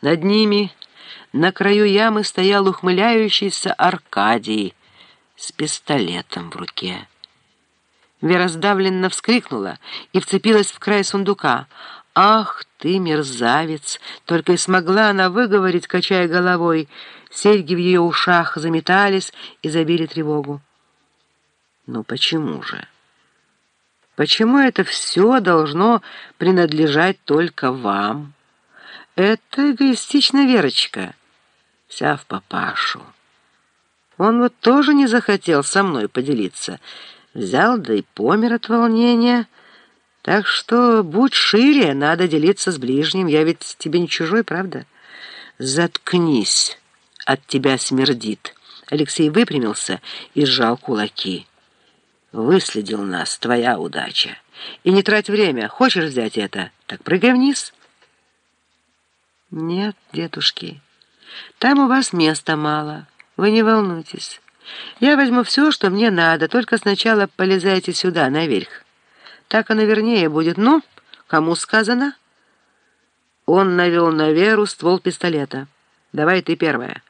Над ними на краю ямы стоял ухмыляющийся Аркадий с пистолетом в руке. Вера сдавленно вскрикнула и вцепилась в край сундука. «Ах ты, мерзавец!» Только и смогла она выговорить, качая головой. Серьги в ее ушах заметались и забили тревогу. «Ну почему же? Почему это все должно принадлежать только вам?» Это эгоистичная Верочка, вся в папашу. Он вот тоже не захотел со мной поделиться. Взял, да и помер от волнения. Так что будь шире, надо делиться с ближним. Я ведь тебе не чужой, правда? Заткнись, от тебя смердит. Алексей выпрямился и сжал кулаки. Выследил нас, твоя удача. И не трать время. Хочешь взять это? Так прыгай вниз. «Нет, дедушки, там у вас места мало. Вы не волнуйтесь. Я возьму все, что мне надо, только сначала полезайте сюда, наверх. Так оно вернее будет. Ну, кому сказано?» Он навел на Веру ствол пистолета. «Давай ты первая».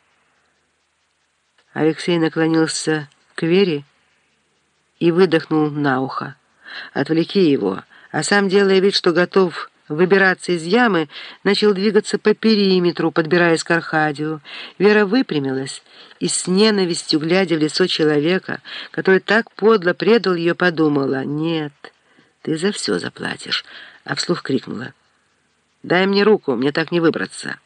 Алексей наклонился к Вере и выдохнул на ухо. «Отвлеки его», а сам, делая вид, что готов выбираться из ямы, начал двигаться по периметру, подбираясь к Аркадию. Вера выпрямилась и с ненавистью, глядя в лицо человека, который так подло предал ее, подумала, «Нет, ты за все заплатишь», а вслух крикнула, «Дай мне руку, мне так не выбраться».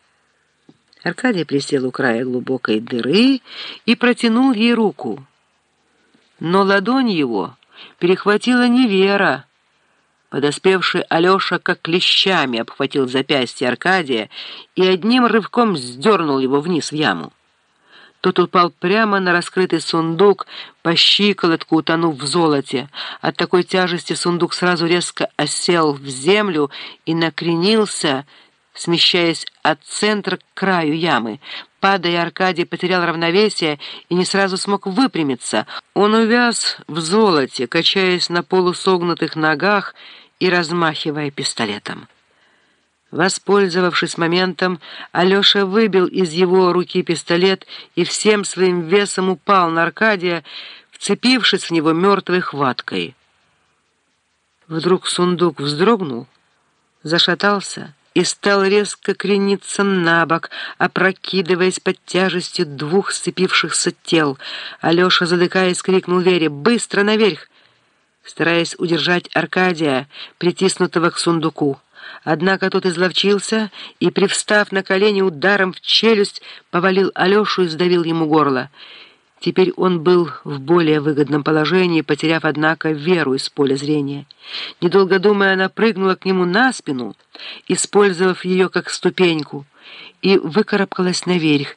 Аркадий присел у края глубокой дыры и протянул ей руку. Но ладонь его перехватила не Вера, Подоспевший Алеша как клещами обхватил запястье Аркадия и одним рывком сдернул его вниз в яму. Тот упал прямо на раскрытый сундук, по щиколотку утонув в золоте. От такой тяжести сундук сразу резко осел в землю и накренился, смещаясь от центра к краю ямы. Падая, Аркадий потерял равновесие и не сразу смог выпрямиться. Он увяз в золоте, качаясь на полусогнутых ногах, и размахивая пистолетом. Воспользовавшись моментом, Алеша выбил из его руки пистолет и всем своим весом упал на Аркадия, вцепившись в него мертвой хваткой. Вдруг сундук вздрогнул, зашатался и стал резко крениться на бок, опрокидываясь под тяжестью двух сцепившихся тел. Алеша, задыхаясь, крикнул Вере «Быстро наверх!» Стараясь удержать Аркадия, притиснутого к сундуку. Однако тот изловчился и, привстав на колени ударом в челюсть, повалил Алешу и сдавил ему горло. Теперь он был в более выгодном положении, потеряв, однако, веру из поля зрения. Недолго думая, она прыгнула к нему на спину, использовав ее как ступеньку, и выкарабкалась наверх,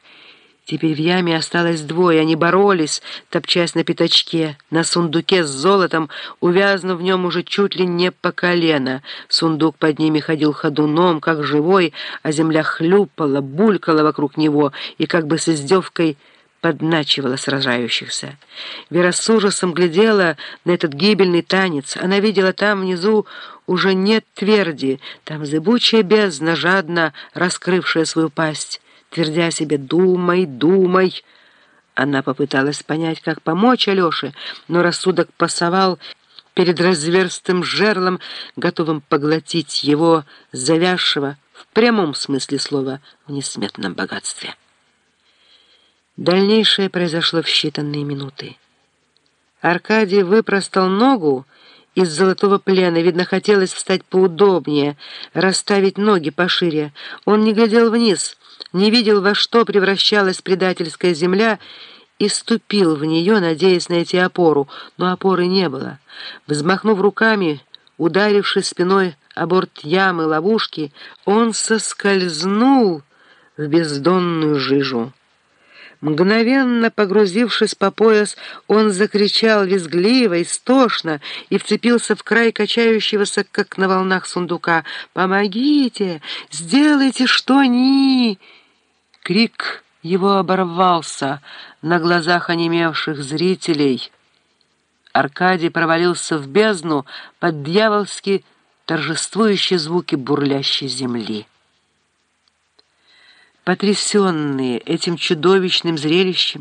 Теперь в яме осталось двое, они боролись, топчась на пятачке, на сундуке с золотом, увязнув в нем уже чуть ли не по колено. Сундук под ними ходил ходуном, как живой, а земля хлюпала, булькала вокруг него и как бы с издевкой подначивала сражающихся. Вера с ужасом глядела на этот гибельный танец. Она видела там внизу уже нет тверди, там зыбучая бездна, жадно раскрывшая свою пасть твердя себе «думай, думай». Она попыталась понять, как помочь Алёше, но рассудок пасовал перед разверстым жерлом, готовым поглотить его завязшего в прямом смысле слова в несметном богатстве. Дальнейшее произошло в считанные минуты. Аркадий выпростал ногу из золотого плена. Видно, хотелось встать поудобнее, расставить ноги пошире. Он не глядел вниз — не видел, во что превращалась предательская земля, и ступил в нее, надеясь найти опору, но опоры не было. Взмахнув руками, ударившись спиной о борт ямы ловушки, он соскользнул в бездонную жижу. Мгновенно погрузившись по пояс, он закричал визгливо, истошно и вцепился в край качающегося, как на волнах сундука. «Помогите! Сделайте что-ни!» Крик его оборвался на глазах онемевших зрителей. Аркадий провалился в бездну под дьявольски торжествующие звуки бурлящей земли. Потрясенные этим чудовищным зрелищем,